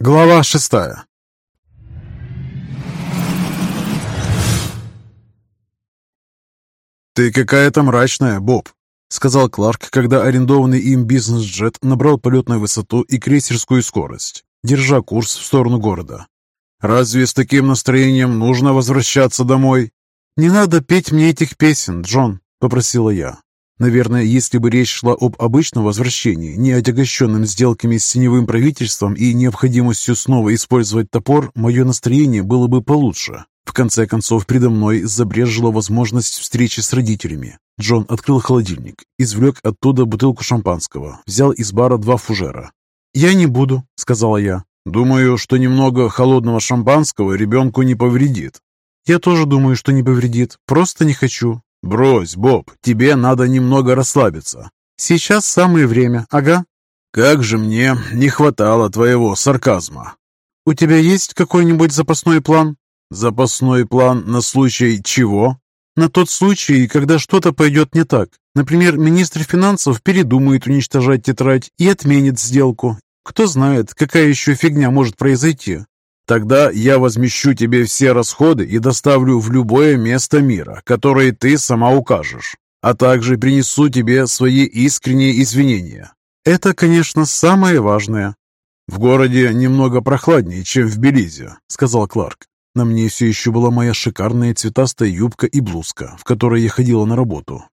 Глава шестая «Ты какая-то мрачная, Боб», — сказал Кларк, когда арендованный им бизнес-джет набрал полетную высоту и крейсерскую скорость, держа курс в сторону города. «Разве с таким настроением нужно возвращаться домой?» «Не надо петь мне этих песен, Джон», — попросила я. Наверное, если бы речь шла об обычном возвращении, не отягощенном сделками с теневым правительством и необходимостью снова использовать топор, мое настроение было бы получше. В конце концов, предо мной забрежила возможность встречи с родителями. Джон открыл холодильник, извлек оттуда бутылку шампанского, взял из бара два фужера. «Я не буду», — сказала я. «Думаю, что немного холодного шампанского ребенку не повредит». «Я тоже думаю, что не повредит. Просто не хочу. «Брось, Боб, тебе надо немного расслабиться. Сейчас самое время, ага». «Как же мне не хватало твоего сарказма». «У тебя есть какой-нибудь запасной план?» «Запасной план на случай чего?» «На тот случай, когда что-то пойдет не так. Например, министр финансов передумает уничтожать тетрадь и отменит сделку. Кто знает, какая еще фигня может произойти. Тогда я возмещу тебе все расходы и доставлю в любое место мира, которое ты сама укажешь, а также принесу тебе свои искренние извинения. Это, конечно, самое важное. В городе немного прохладнее, чем в Белизе, сказал Кларк. На мне все еще была моя шикарная цветастая юбка и блузка, в которой я ходила на работу.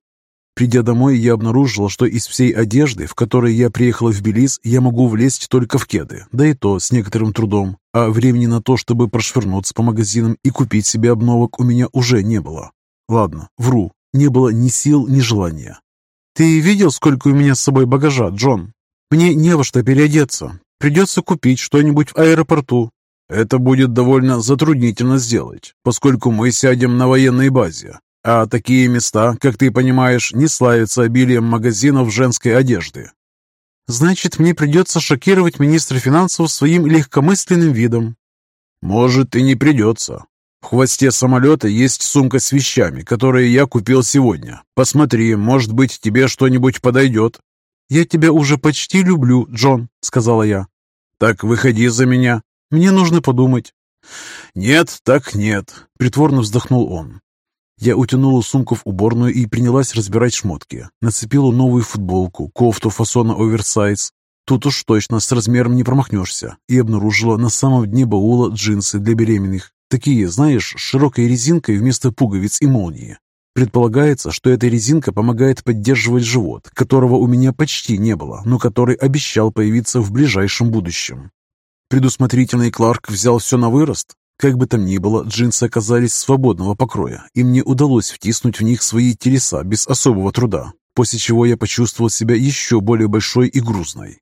Придя домой, я обнаружила, что из всей одежды, в которой я приехала в Белиз, я могу влезть только в кеды, да и то с некоторым трудом, а времени на то, чтобы прошвырнуться по магазинам и купить себе обновок, у меня уже не было. Ладно, вру, не было ни сил, ни желания. «Ты видел, сколько у меня с собой багажа, Джон? Мне не во что переодеться. Придется купить что-нибудь в аэропорту. Это будет довольно затруднительно сделать, поскольку мы сядем на военной базе, а такие места, как ты понимаешь, не славятся обилием магазинов женской одежды. Значит, мне придется шокировать министра финансов своим легкомысленным видом. Может, и не придется. В хвосте самолета есть сумка с вещами, которые я купил сегодня. Посмотри, может быть, тебе что-нибудь подойдет. Я тебя уже почти люблю, Джон, сказала я. Так выходи за меня. Мне нужно подумать. Нет, так нет, притворно вздохнул он. Я утянула сумку в уборную и принялась разбирать шмотки. Нацепила новую футболку, кофту фасона оверсайз. Тут уж точно с размером не промахнешься. И обнаружила на самом дне баула джинсы для беременных. Такие, знаешь, с широкой резинкой вместо пуговиц и молнии. Предполагается, что эта резинка помогает поддерживать живот, которого у меня почти не было, но который обещал появиться в ближайшем будущем. Предусмотрительный Кларк взял все на вырост, как бы там ни было, джинсы оказались свободного покроя, и мне удалось втиснуть в них свои телеса без особого труда, после чего я почувствовал себя еще более большой и грузной.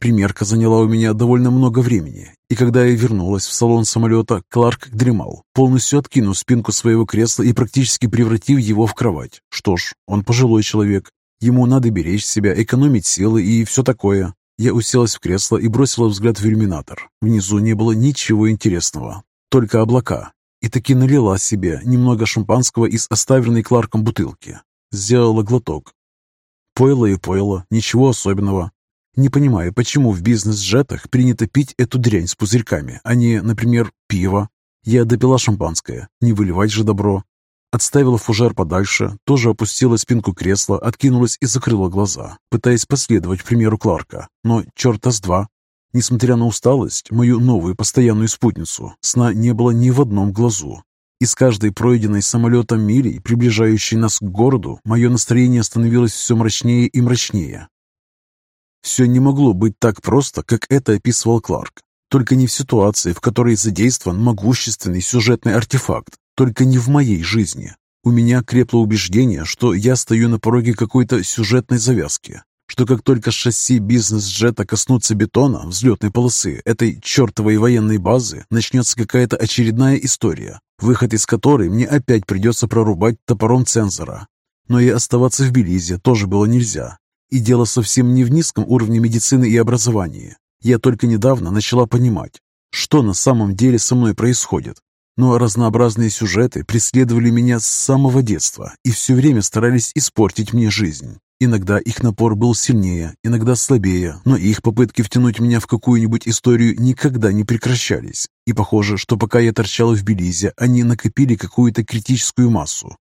Примерка заняла у меня довольно много времени, и когда я вернулась в салон самолета, Кларк дремал, полностью откинув спинку своего кресла и практически превратив его в кровать. Что ж, он пожилой человек, ему надо беречь себя, экономить силы и все такое. Я уселась в кресло и бросила взгляд в иллюминатор. Внизу не было ничего интересного, только облака. И таки налила себе немного шампанского из оставленной Кларком бутылки. Сделала глоток. Пойло и пойло, ничего особенного. Не понимаю, почему в бизнес-джетах принято пить эту дрянь с пузырьками, а не, например, пиво. Я допила шампанское, не выливать же добро. Отставила фужер подальше, тоже опустила спинку кресла, откинулась и закрыла глаза, пытаясь последовать примеру Кларка. Но черта с два. Несмотря на усталость, мою новую постоянную спутницу, сна не было ни в одном глазу. И с каждой пройденной самолетом милей, приближающей нас к городу, мое настроение становилось все мрачнее и мрачнее. Все не могло быть так просто, как это описывал Кларк. Только не в ситуации, в которой задействован могущественный сюжетный артефакт, только не в моей жизни. У меня крепло убеждение, что я стою на пороге какой-то сюжетной завязки, что как только шасси бизнес-джета коснутся бетона, взлетной полосы этой чертовой военной базы, начнется какая-то очередная история, выход из которой мне опять придется прорубать топором цензора. Но и оставаться в Белизе тоже было нельзя. И дело совсем не в низком уровне медицины и образования. Я только недавно начала понимать, что на самом деле со мной происходит. Но разнообразные сюжеты преследовали меня с самого детства и все время старались испортить мне жизнь. Иногда их напор был сильнее, иногда слабее, но их попытки втянуть меня в какую-нибудь историю никогда не прекращались. И похоже, что пока я торчала в Белизе, они накопили какую-то критическую массу.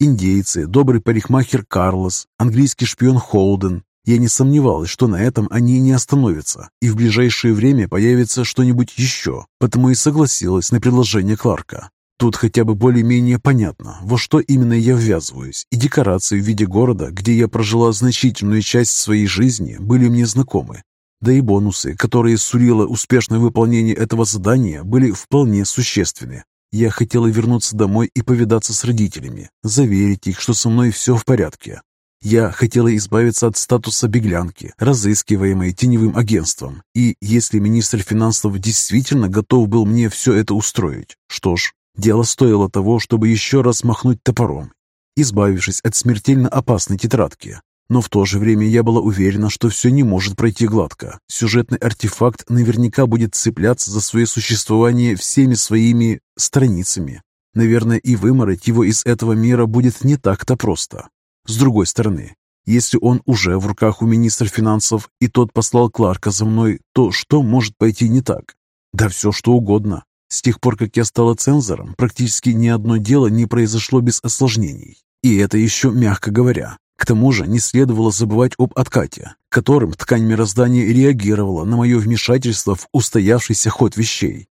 Индейцы, добрый парикмахер Карлос, английский шпион Холден. Я не сомневалась, что на этом они не остановятся, и в ближайшее время появится что-нибудь еще, потому и согласилась на предложение Кларка. Тут хотя бы более-менее понятно, во что именно я ввязываюсь, и декорации в виде города, где я прожила значительную часть своей жизни, были мне знакомы. Да и бонусы, которые сулило успешное выполнение этого задания, были вполне существенны. Я хотела вернуться домой и повидаться с родителями, заверить их, что со мной все в порядке. Я хотела избавиться от статуса беглянки, разыскиваемой теневым агентством. И если министр финансов действительно готов был мне все это устроить, что ж, Дело стоило того, чтобы еще раз махнуть топором, избавившись от смертельно опасной тетрадки. Но в то же время я была уверена, что все не может пройти гладко. Сюжетный артефакт наверняка будет цепляться за свое существование всеми своими страницами. Наверное, и вымороть его из этого мира будет не так-то просто. С другой стороны, если он уже в руках у министра финансов, и тот послал Кларка за мной, то что может пойти не так? Да все что угодно. С тех пор, как я стала цензором, практически ни одно дело не произошло без осложнений. И это еще мягко говоря. К тому же не следовало забывать об откате, которым ткань мироздания реагировала на мое вмешательство в устоявшийся ход вещей.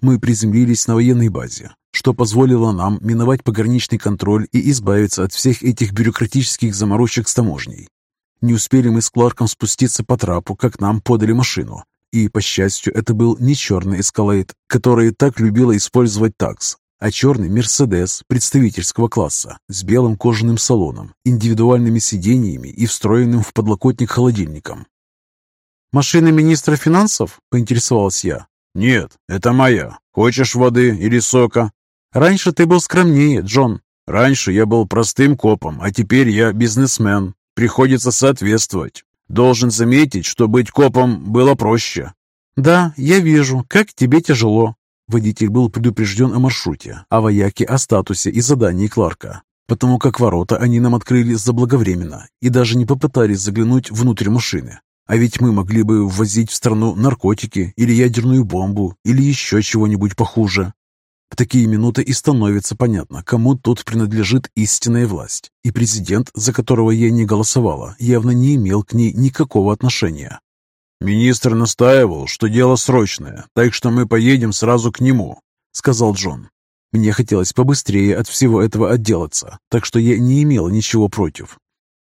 Мы приземлились на военной базе, что позволило нам миновать пограничный контроль и избавиться от всех этих бюрократических заморочек с таможней. Не успели мы с Кларком спуститься по трапу, как нам подали машину. И, по счастью, это был не черный эскалейт, который так любила использовать такс, а черный «Мерседес» представительского класса с белым кожаным салоном, индивидуальными сиденьями и встроенным в подлокотник холодильником. «Машина министра финансов?» – поинтересовалась я. «Нет, это моя. Хочешь воды или сока?» «Раньше ты был скромнее, Джон». «Раньше я был простым копом, а теперь я бизнесмен. Приходится соответствовать. Должен заметить, что быть копом было проще. «Да, я вижу, как тебе тяжело». Водитель был предупрежден о маршруте, о вояке, о статусе и задании Кларка, потому как ворота они нам открыли заблаговременно и даже не попытались заглянуть внутрь машины. А ведь мы могли бы ввозить в страну наркотики или ядерную бомбу или еще чего-нибудь похуже. В такие минуты и становится понятно, кому тут принадлежит истинная власть. И президент, за которого я не голосовала, явно не имел к ней никакого отношения. «Министр настаивал, что дело срочное, так что мы поедем сразу к нему», — сказал Джон. Мне хотелось побыстрее от всего этого отделаться, так что я не имела ничего против.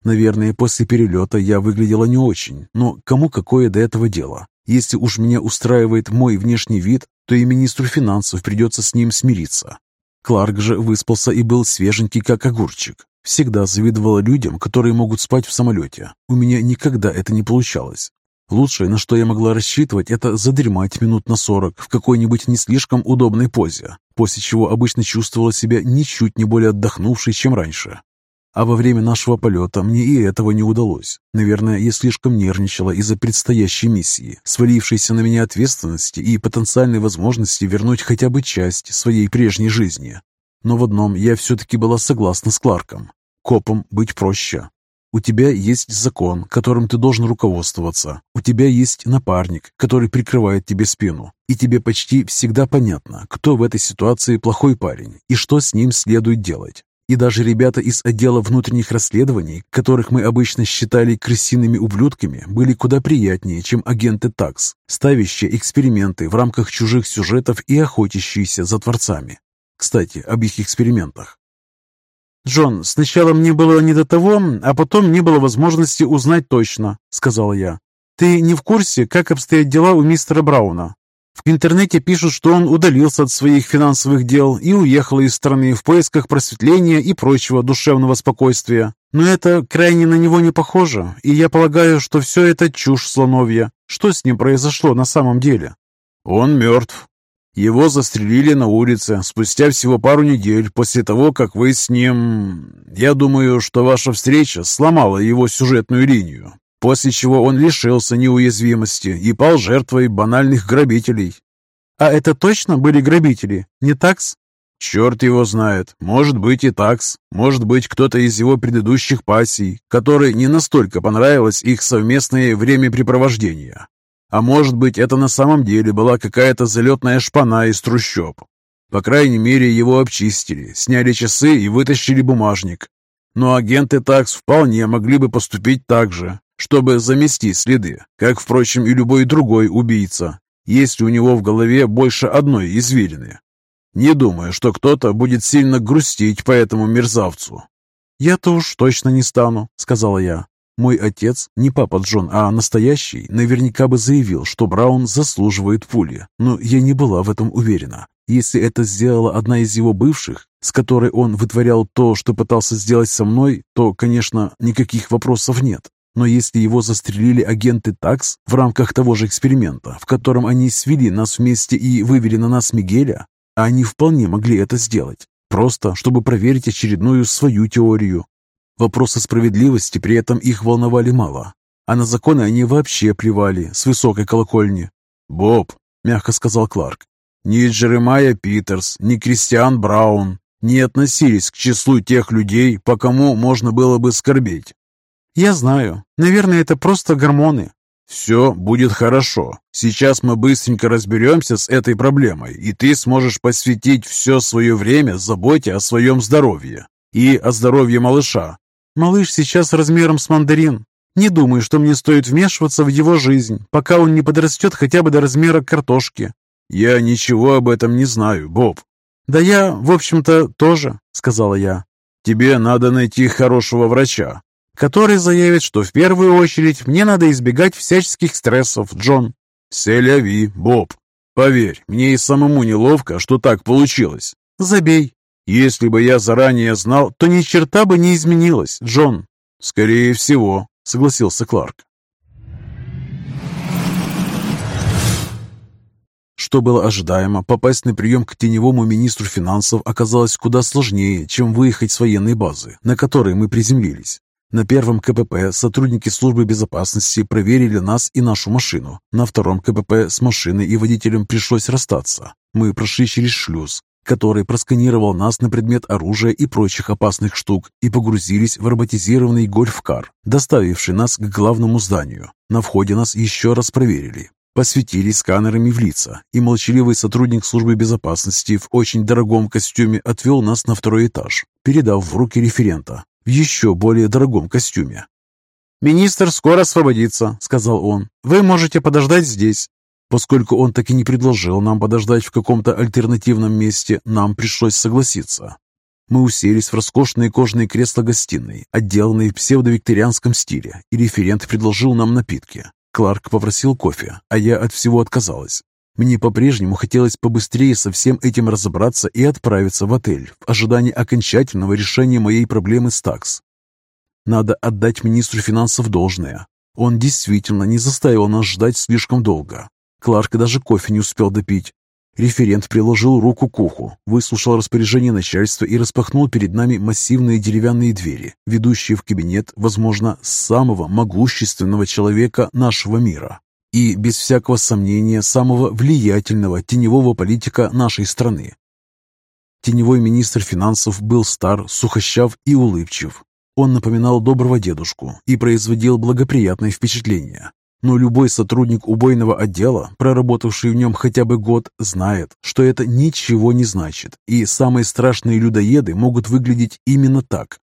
Наверное, после перелета я выглядела не очень, но кому какое до этого дело? Если уж меня устраивает мой внешний вид, то и министру финансов придется с ним смириться. Кларк же выспался и был свеженький, как огурчик. Всегда завидовала людям, которые могут спать в самолете. У меня никогда это не получалось. Лучшее, на что я могла рассчитывать, это задремать минут на сорок в какой-нибудь не слишком удобной позе, после чего обычно чувствовала себя ничуть не более отдохнувшей, чем раньше. А во время нашего полета мне и этого не удалось. Наверное, я слишком нервничала из-за предстоящей миссии, свалившейся на меня ответственности и потенциальной возможности вернуть хотя бы часть своей прежней жизни. Но в одном я все-таки была согласна с Кларком. Копом быть проще. У тебя есть закон, которым ты должен руководствоваться. У тебя есть напарник, который прикрывает тебе спину. И тебе почти всегда понятно, кто в этой ситуации плохой парень и что с ним следует делать. И даже ребята из отдела внутренних расследований, которых мы обычно считали крысиными ублюдками, были куда приятнее, чем агенты ТАКС, ставящие эксперименты в рамках чужих сюжетов и охотящиеся за творцами. Кстати, об их экспериментах. «Джон, сначала мне было не до того, а потом не было возможности узнать точно», — сказала я. «Ты не в курсе, как обстоят дела у мистера Брауна?» В интернете пишут, что он удалился от своих финансовых дел и уехал из страны в поисках просветления и прочего душевного спокойствия. Но это крайне на него не похоже, и я полагаю, что все это чушь слоновья. Что с ним произошло на самом деле? Он мертв. Его застрелили на улице спустя всего пару недель после того, как вы с ним... Я думаю, что ваша встреча сломала его сюжетную линию после чего он лишился неуязвимости и пал жертвой банальных грабителей. А это точно были грабители, не такс? Черт его знает. Может быть и такс. Может быть кто-то из его предыдущих пассий, который не настолько понравилось их совместное времяпрепровождение. А может быть это на самом деле была какая-то залетная шпана из трущоб. По крайней мере его обчистили, сняли часы и вытащили бумажник. Но агенты такс вполне могли бы поступить так же, чтобы замести следы, как, впрочем, и любой другой убийца, если у него в голове больше одной извилины. Не думаю, что кто-то будет сильно грустить по этому мерзавцу. «Я-то уж точно не стану», — сказала я. Мой отец, не папа Джон, а настоящий, наверняка бы заявил, что Браун заслуживает пули, но я не была в этом уверена. Если это сделала одна из его бывших, с которой он вытворял то, что пытался сделать со мной, то, конечно, никаких вопросов нет. Но если его застрелили агенты ТАКС в рамках того же эксперимента, в котором они свели нас вместе и вывели на нас Мигеля, они вполне могли это сделать, просто чтобы проверить очередную свою теорию. Вопросы справедливости при этом их волновали мало, а на законы они вообще плевали с высокой колокольни. «Боб», — мягко сказал Кларк, — «ни Джеремайя Питерс, ни Кристиан Браун не относились к числу тех людей, по кому можно было бы скорбеть. «Я знаю. Наверное, это просто гормоны». «Все будет хорошо. Сейчас мы быстренько разберемся с этой проблемой, и ты сможешь посвятить все свое время заботе о своем здоровье и о здоровье малыша». «Малыш сейчас размером с мандарин. Не думаю, что мне стоит вмешиваться в его жизнь, пока он не подрастет хотя бы до размера картошки». «Я ничего об этом не знаю, Боб». «Да я, в общем-то, тоже», — сказала я. «Тебе надо найти хорошего врача который заявит, что в первую очередь мне надо избегать всяческих стрессов, Джон. Селяви, Боб. Поверь, мне и самому неловко, что так получилось. Забей. Если бы я заранее знал, то ни черта бы не изменилось, Джон. Скорее всего, согласился Кларк. Что было ожидаемо, попасть на прием к теневому министру финансов оказалось куда сложнее, чем выехать с военной базы, на которой мы приземлились. На первом КПП сотрудники службы безопасности проверили нас и нашу машину. На втором КПП с машиной и водителем пришлось расстаться. Мы прошли через шлюз, который просканировал нас на предмет оружия и прочих опасных штук и погрузились в роботизированный гольф-кар, доставивший нас к главному зданию. На входе нас еще раз проверили. Посветили сканерами в лица, и молчаливый сотрудник службы безопасности в очень дорогом костюме отвел нас на второй этаж, передав в руки референта, в еще более дорогом костюме. «Министр скоро освободится», — сказал он. «Вы можете подождать здесь». Поскольку он так и не предложил нам подождать в каком-то альтернативном месте, нам пришлось согласиться. Мы уселись в роскошные кожаные кресла гостиной, отделанные в псевдовикторианском стиле, и референт предложил нам напитки. Кларк попросил кофе, а я от всего отказалась. Мне по-прежнему хотелось побыстрее со всем этим разобраться и отправиться в отель в ожидании окончательного решения моей проблемы с такс. Надо отдать министру финансов должное. Он действительно не заставил нас ждать слишком долго. Кларк даже кофе не успел допить. Референт приложил руку к уху, выслушал распоряжение начальства и распахнул перед нами массивные деревянные двери, ведущие в кабинет, возможно, самого могущественного человека нашего мира и, без всякого сомнения, самого влиятельного теневого политика нашей страны. Теневой министр финансов был стар, сухощав и улыбчив. Он напоминал доброго дедушку и производил благоприятное впечатление. Но любой сотрудник убойного отдела, проработавший в нем хотя бы год, знает, что это ничего не значит, и самые страшные людоеды могут выглядеть именно так.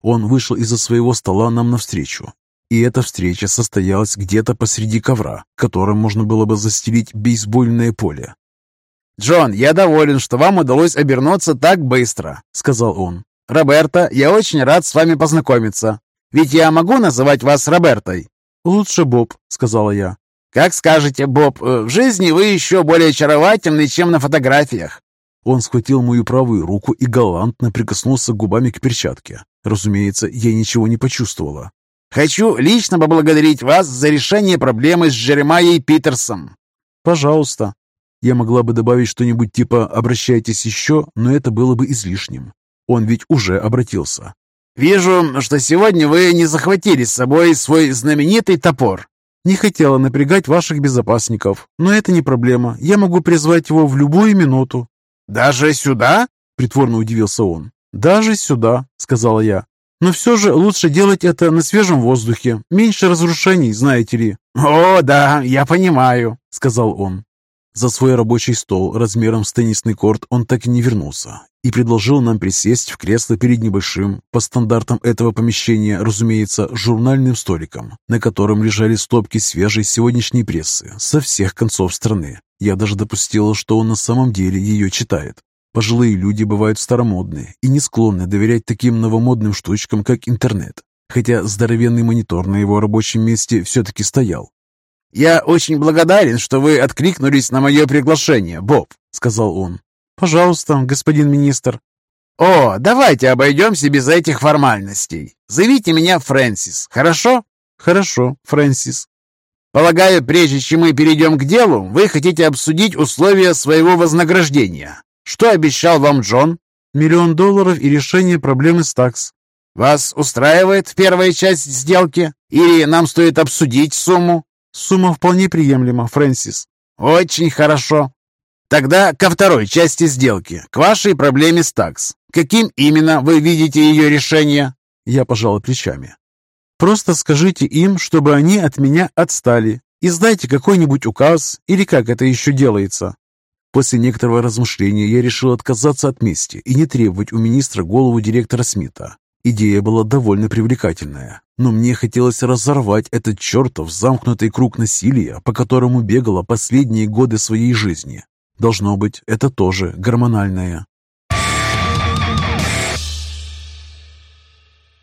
Он вышел из-за своего стола нам навстречу и эта встреча состоялась где-то посреди ковра, которым можно было бы застелить бейсбольное поле. «Джон, я доволен, что вам удалось обернуться так быстро», — сказал он. «Роберта, я очень рад с вами познакомиться. Ведь я могу называть вас Робертой?» «Лучше Боб», — сказала я. «Как скажете, Боб, э, в жизни вы еще более очаровательны, чем на фотографиях». Он схватил мою правую руку и галантно прикоснулся губами к перчатке. Разумеется, я ничего не почувствовала. Хочу лично поблагодарить вас за решение проблемы с Джеремайей Питерсом». «Пожалуйста». Я могла бы добавить что-нибудь типа «обращайтесь еще», но это было бы излишним. Он ведь уже обратился. «Вижу, что сегодня вы не захватили с собой свой знаменитый топор». «Не хотела напрягать ваших безопасников, но это не проблема. Я могу призвать его в любую минуту». «Даже сюда?» притворно удивился он. «Даже сюда», — сказала я. «Но все же лучше делать это на свежем воздухе. Меньше разрушений, знаете ли». «О, да, я понимаю», — сказал он. За свой рабочий стол размером с теннисный корт он так и не вернулся и предложил нам присесть в кресло перед небольшим, по стандартам этого помещения, разумеется, журнальным столиком, на котором лежали стопки свежей сегодняшней прессы со всех концов страны. Я даже допустила, что он на самом деле ее читает. Пожилые люди бывают старомодные и не склонны доверять таким новомодным штучкам, как интернет, хотя здоровенный монитор на его рабочем месте все-таки стоял. «Я очень благодарен, что вы откликнулись на мое приглашение, Боб», — сказал он. «Пожалуйста, господин министр». «О, давайте обойдемся без этих формальностей. Зовите меня Фрэнсис, хорошо?» «Хорошо, Фрэнсис». «Полагаю, прежде чем мы перейдем к делу, вы хотите обсудить условия своего вознаграждения. Что обещал вам Джон?» «Миллион долларов и решение проблемы с такс». «Вас устраивает первая часть сделки? Или нам стоит обсудить сумму?» «Сумма вполне приемлема, Фрэнсис». «Очень хорошо. Тогда ко второй части сделки, к вашей проблеме с такс. Каким именно вы видите ее решение?» Я пожал плечами. «Просто скажите им, чтобы они от меня отстали. Издайте какой-нибудь указ, или как это еще делается». После некоторого размышления я решил отказаться от мести и не требовать у министра голову директора Смита. Идея была довольно привлекательная, но мне хотелось разорвать этот чертов замкнутый круг насилия, по которому бегала последние годы своей жизни. Должно быть, это тоже гормональное.